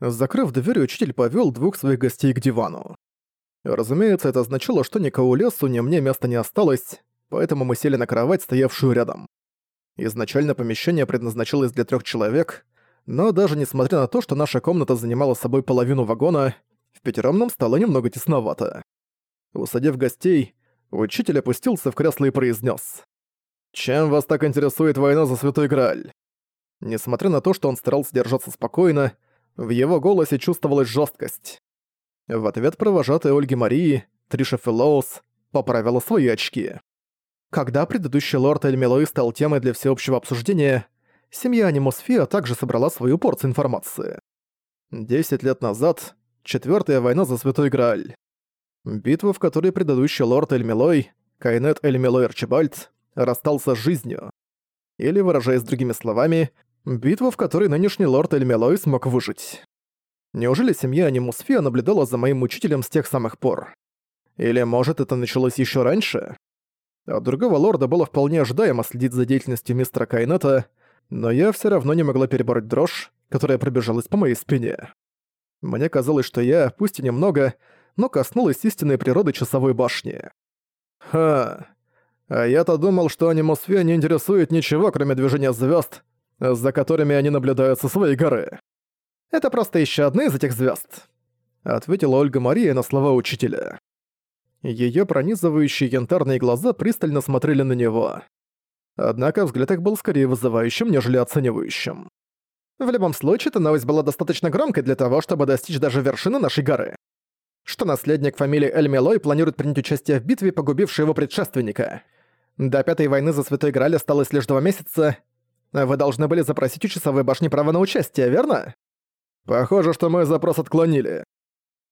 Закрыв дверь, учитель повёл двух своих гостей к дивану. Разумеется, это означало, что ни Каулесу, ни мне места не осталось, поэтому мы сели на кровать, стоявшую рядом. Изначально помещение предназначалось для трёх человек, но даже несмотря на то, что наша комната занимала собой половину вагона, в пятером нам стало немного тесновато. Усадив гостей, учитель опустился в кресло и произнес: «Чем вас так интересует война за Святой Грааль?» Несмотря на то, что он старался держаться спокойно, в его голосе чувствовалась жесткость. В ответ провожатая Ольги Марии, Триша Филлоус, поправила свои очки. Когда предыдущий лорд Эльмилой стал темой для всеобщего обсуждения, семья Анимосфия также собрала свою порцию информации. Десять лет назад — Четвертая война за Святой Грааль. Битва, в которой предыдущий лорд Эльмилой, Кайнет Эльмилой Арчибальд, расстался с жизнью. Или, выражаясь другими словами, Битва, в которой нынешний лорд Эльмелой смог выжить. Неужели семья Анимусфия наблюдала за моим учителем с тех самых пор? Или, может, это началось еще раньше? От другого лорда было вполне ожидаемо следить за деятельностью мистера Кайнета, но я все равно не могла перебороть дрожь, которая пробежалась по моей спине. Мне казалось, что я, пусть и немного, но коснулась истинной природы часовой башни. Ха. А я-то думал, что анимосфера не интересует ничего, кроме движения звезд, за которыми они наблюдают со своей горы. Это просто еще одна из этих звезд, ответила Ольга Мария на слова учителя. Ее пронизывающие янтарные глаза пристально смотрели на него. Однако взгляд их был скорее вызывающим, нежели оценивающим. В любом случае, эта новость была достаточно громкой для того, чтобы достичь даже вершины нашей горы. Что наследник фамилии Эльмелой планирует принять участие в битве, погубившей его предшественника. До Пятой войны за Святой Грааль осталось лишь два месяца, вы должны были запросить у часовой башни право на участие, верно? Похоже, что мы запрос отклонили.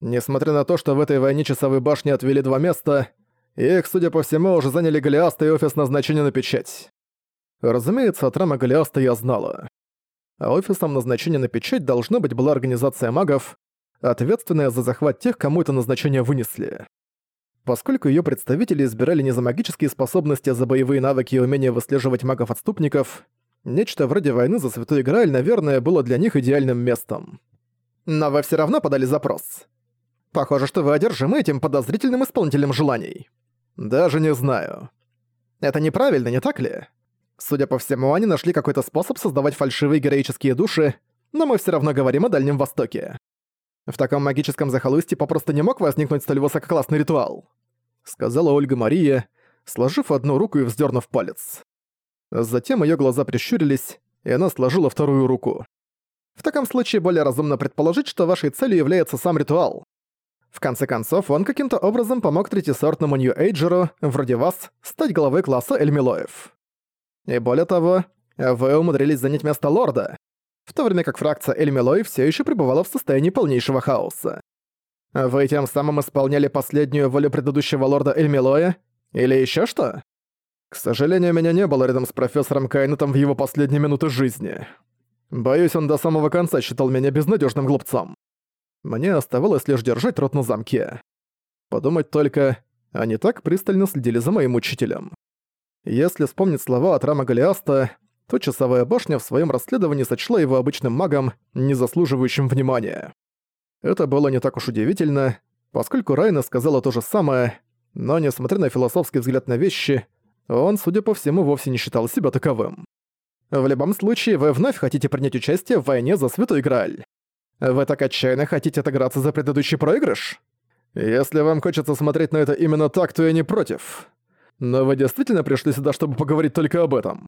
Несмотря на то, что в этой войне часовой башни отвели два места, их, судя по всему, уже заняли Голиаста и офис назначения на печать. Разумеется, от рама Голиаста я знала. А офисом назначения на печать должна быть была организация магов, ответственная за захват тех, кому это назначение вынесли. Поскольку ее представители избирали не за магические способности, а за боевые навыки и умение выслеживать магов-отступников, Нечто вроде войны за Святой Грааль, наверное, было для них идеальным местом. Но вы все равно подали запрос. Похоже, что вы одержимы этим подозрительным исполнителем желаний. Даже не знаю. Это неправильно, не так ли? Судя по всему, они нашли какой-то способ создавать фальшивые героические души, но мы все равно говорим о Дальнем Востоке. В таком магическом захолустье попросту не мог возникнуть столь высококлассный ритуал, сказала Ольга Мария, сложив одну руку и вздернув палец. Затем ее глаза прищурились, и она сложила вторую руку. В таком случае более разумно предположить, что вашей целью является сам ритуал. В конце концов, он каким-то образом помог третьесортному Нью-Эйджеру, вроде вас, стать главой класса Эльмилоев. И более того, вы умудрились занять место лорда, в то время как фракция Эльмилой все еще пребывала в состоянии полнейшего хаоса. Вы тем самым исполняли последнюю волю предыдущего лорда Эльмилоя? Или еще что? К сожалению, меня не было рядом с профессором Кайнетом в его последние минуты жизни. Боюсь, он до самого конца считал меня безнадежным глупцом. Мне оставалось лишь держать рот на замке. Подумать только, они так пристально следили за моим учителем. Если вспомнить слова от Рама Голиаста, то часовая башня в своем расследовании сочла его обычным магом, не заслуживающим внимания. Это было не так уж удивительно, поскольку Райна сказала то же самое, но несмотря на философский взгляд на вещи, он, судя по всему, вовсе не считал себя таковым. В любом случае, вы вновь хотите принять участие в войне за Святой Грааль. Вы так отчаянно хотите отыграться за предыдущий проигрыш? Если вам хочется смотреть на это именно так, то я не против. Но вы действительно пришли сюда, чтобы поговорить только об этом?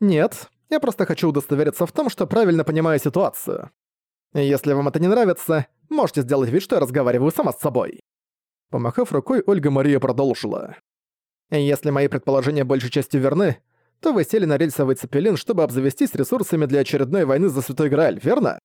Нет, я просто хочу удостовериться в том, что правильно понимаю ситуацию. Если вам это не нравится, можете сделать вид, что я разговариваю сама с собой. Помахав рукой, Ольга Мария продолжила. Если мои предположения большей частью верны, то вы сели на рельсовый цепелин, чтобы обзавестись ресурсами для очередной войны за Святой Грааль, верно?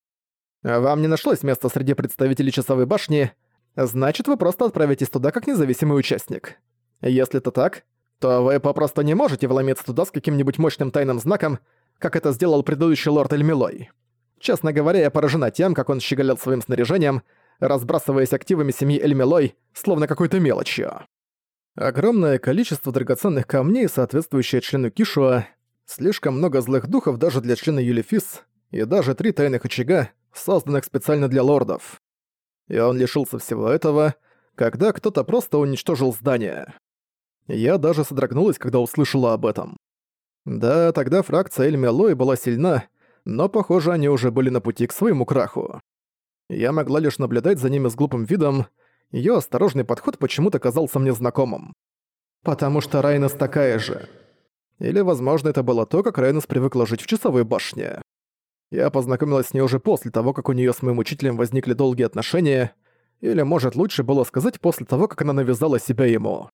Вам не нашлось места среди представителей Часовой Башни, значит, вы просто отправитесь туда как независимый участник. Если это так, то вы попросту не можете вломиться туда с каким-нибудь мощным тайным знаком, как это сделал предыдущий лорд Эльмилой. Честно говоря, я поражена тем, как он щеголял своим снаряжением, разбрасываясь активами семьи Эльмилой, словно какой-то мелочью. Огромное количество драгоценных камней, соответствующее члену Кишуа, слишком много злых духов даже для члена Юлифис, и даже три тайных очага, созданных специально для лордов. И он лишился всего этого, когда кто-то просто уничтожил здание. Я даже содрогнулась, когда услышала об этом. Да, тогда фракция Эльмелой была сильна, но, похоже, они уже были на пути к своему краху. Я могла лишь наблюдать за ними с глупым видом, её осторожный подход почему-то казался мне знакомым. «Потому что Райнес такая же». Или, возможно, это было то, как Райнес привыкла жить в часовой башне. Я познакомилась с ней уже после того, как у неё с моим учителем возникли долгие отношения, или, может, лучше было сказать, после того, как она навязала себя ему.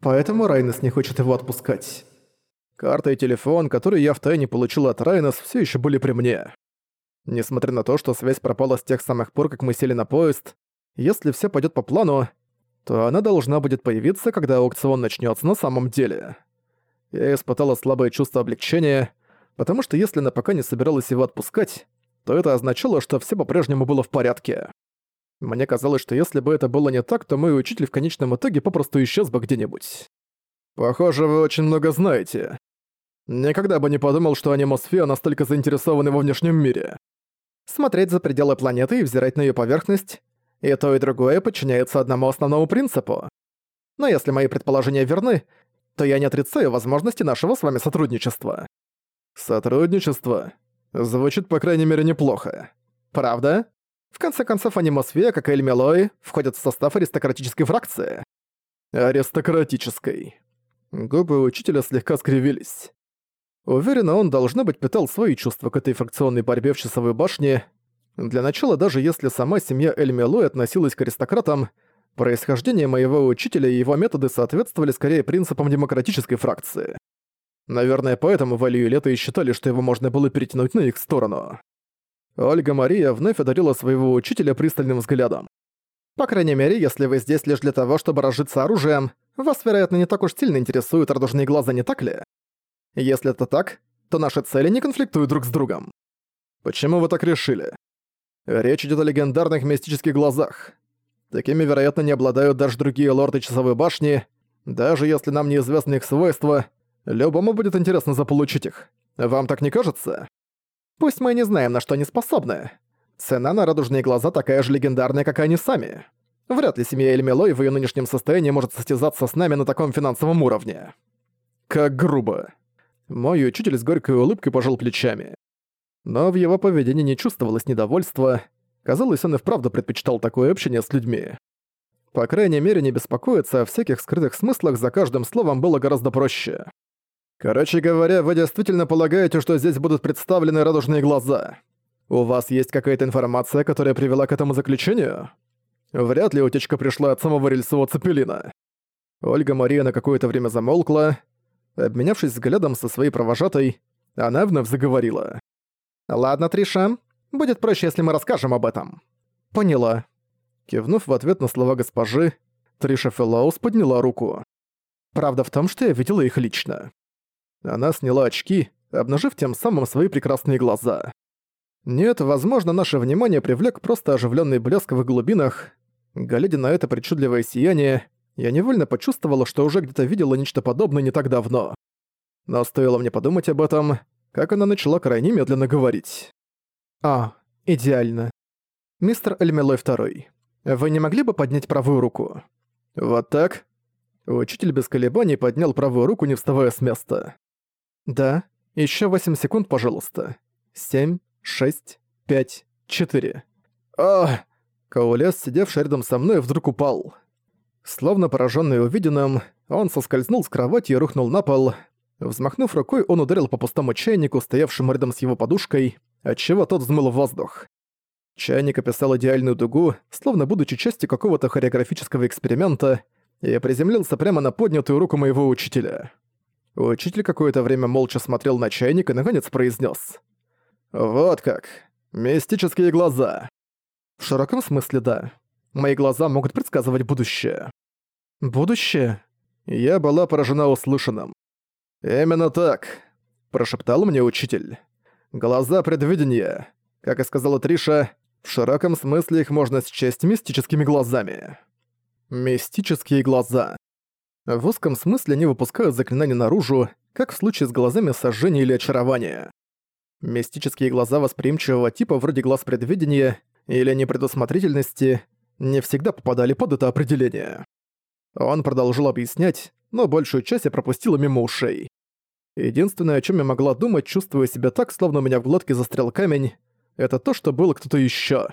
Поэтому Райнес не хочет его отпускать. Карта и телефон, которые я втайне получила от Райнес, все еще были при мне. Несмотря на то, что связь пропала с тех самых пор, как мы сели на поезд, если все пойдет по плану, то она должна будет появиться, когда аукцион начнется на самом деле. Я испытала слабое чувство облегчения, потому что если она пока не собиралась его отпускать, то это означало, что все по-прежнему было в порядке. Мне казалось, что если бы это было не так, то мой учитель в конечном итоге попросту исчез бы где-нибудь. Похоже, вы очень много знаете. Никогда бы не подумал, что анимосфера настолько заинтересованы во внешнем мире. Смотреть за пределы планеты и взирать на ее поверхность, и то и другое подчиняется одному основному принципу. Но если мои предположения верны, то я не отрицаю возможности нашего с вами сотрудничества. Сотрудничество? Звучит, по крайней мере, неплохо. Правда? В конце концов, анимосфера, как и Эльмелой, входят в состав аристократической фракции. Аристократической. Губы учителя слегка скривились. Уверенно, он, должно быть, питал свои чувства к этой фракционной борьбе в часовой башне. Для начала, даже если сама семья Эльмелой относилась к аристократам, происхождение моего учителя и его методы соответствовали скорее принципам демократической фракции. Наверное, поэтому Валю и Лето и считали, что его можно было перетянуть на их сторону. Ольга Мария вновь одарила своего учителя пристальным взглядом. «По крайней мере, если вы здесь лишь для того, чтобы разжиться оружием, вас, вероятно, не так уж сильно интересуют радужные глаза, не так ли? Если это так, то наши цели не конфликтуют друг с другом. Почему вы так решили? Речь идет о легендарных мистических глазах. Такими, вероятно, не обладают даже другие лорды Часовой Башни. Даже если нам неизвестны их свойства, любому будет интересно заполучить их. Вам так не кажется? Пусть мы не знаем, на что они способны. Цена на радужные глаза такая же легендарная, как и они сами. Вряд ли семья Эльмелой в ее нынешнем состоянии может состязаться с нами на таком финансовом уровне. Как грубо. Мой учитель с горькой улыбкой пожал плечами. Но в его поведении не чувствовалось недовольства. Казалось, он и вправду предпочитал такое общение с людьми. По крайней мере, не беспокоиться о всяких скрытых смыслах за каждым словом было гораздо проще. Короче говоря, вы действительно полагаете, что здесь будут представлены радужные глаза? У вас есть какая-то информация, которая привела к этому заключению? Вряд ли утечка пришла от самого рельсового цепелина. Ольга Мария на какое-то время замолкла. Обменявшись взглядом со своей провожатой, она вновь заговорила. «Ладно, Триша, будет проще, если мы расскажем об этом». «Поняла». Кивнув в ответ на слова госпожи, Триша Феллоус подняла руку. «Правда в том, что я видела их лично». Она сняла очки, обнажив тем самым свои прекрасные глаза. Нет, возможно, наше внимание привлек просто оживленный блеск в их глубинах. Глядя на это причудливое сияние, я невольно почувствовала, что уже где-то видела нечто подобное не так давно. Но стоило мне подумать об этом, как она начала крайне медленно говорить. «А, идеально. Мистер Эльмелой Второй, вы не могли бы поднять правую руку?» «Вот так?» Учитель без колебаний поднял правую руку, не вставая с места. «Да, еще восемь секунд, пожалуйста. Семь, шесть, пять, четыре». «Ах!» Каулес, сидевший рядом со мной, вдруг упал. Словно пораженный увиденным, он соскользнул с кровати и рухнул на пол. Взмахнув рукой, он ударил по пустому чайнику, стоявшему рядом с его подушкой, отчего тот взмыл воздух. Чайник описал идеальную дугу, словно будучи частью какого-то хореографического эксперимента, и приземлился прямо на поднятую руку моего учителя. Учитель какое-то время молча смотрел на чайник и наконец произнес: «Вот как. Мистические глаза». В широком смысле да. Мои глаза могут предсказывать будущее. Будущее? Я была поражена услышанным. «Именно так», – прошептал мне учитель. «Глаза предвидения. Как и сказала Триша, в широком смысле их можно счесть мистическими глазами». Мистические глаза. В узком смысле они выпускают заклинания наружу, как в случае с глазами сожжения или очарования. Мистические глаза восприимчивого типа вроде глаз предвидения или непредусмотрительности не всегда попадали под это определение. Он продолжил объяснять, но большую часть я пропустила мимо ушей. Единственное, о чем я могла думать, чувствуя себя так, словно у меня в глотке застрял камень, это то, что был кто-то еще.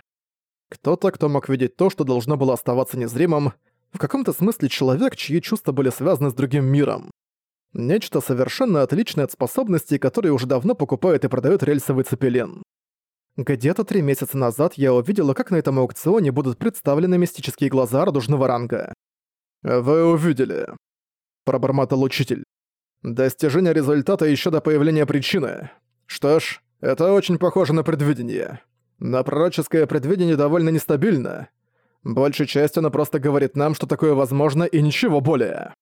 Кто-то, кто мог видеть то, что должно было оставаться незримым, в каком-то смысле человек, чьи чувства были связаны с другим миром. Нечто совершенно отличное от способностей, которые уже давно покупают и продают рельсовый цепелин. Где-то три месяца назад я увидела, как на этом аукционе будут представлены мистические глаза радужного ранга. «Вы увидели», — пробормотал учитель. «Достижение результата еще до появления причины. Что ж, это очень похоже на предвидение. Но пророческое предвидение довольно нестабильно. Большей частью оно просто говорит нам, что такое возможно, и ничего более.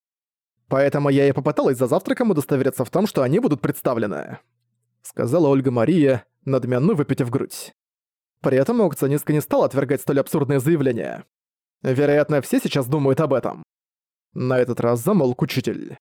Поэтому я и попыталась за завтраком удостовериться в том, что они будут представлены», — сказала Ольга Мария, надменно выпитив грудь. При этом аукционистка не стала отвергать столь абсурдное заявление. Вероятно, все сейчас думают об этом. На этот раз замолк учитель.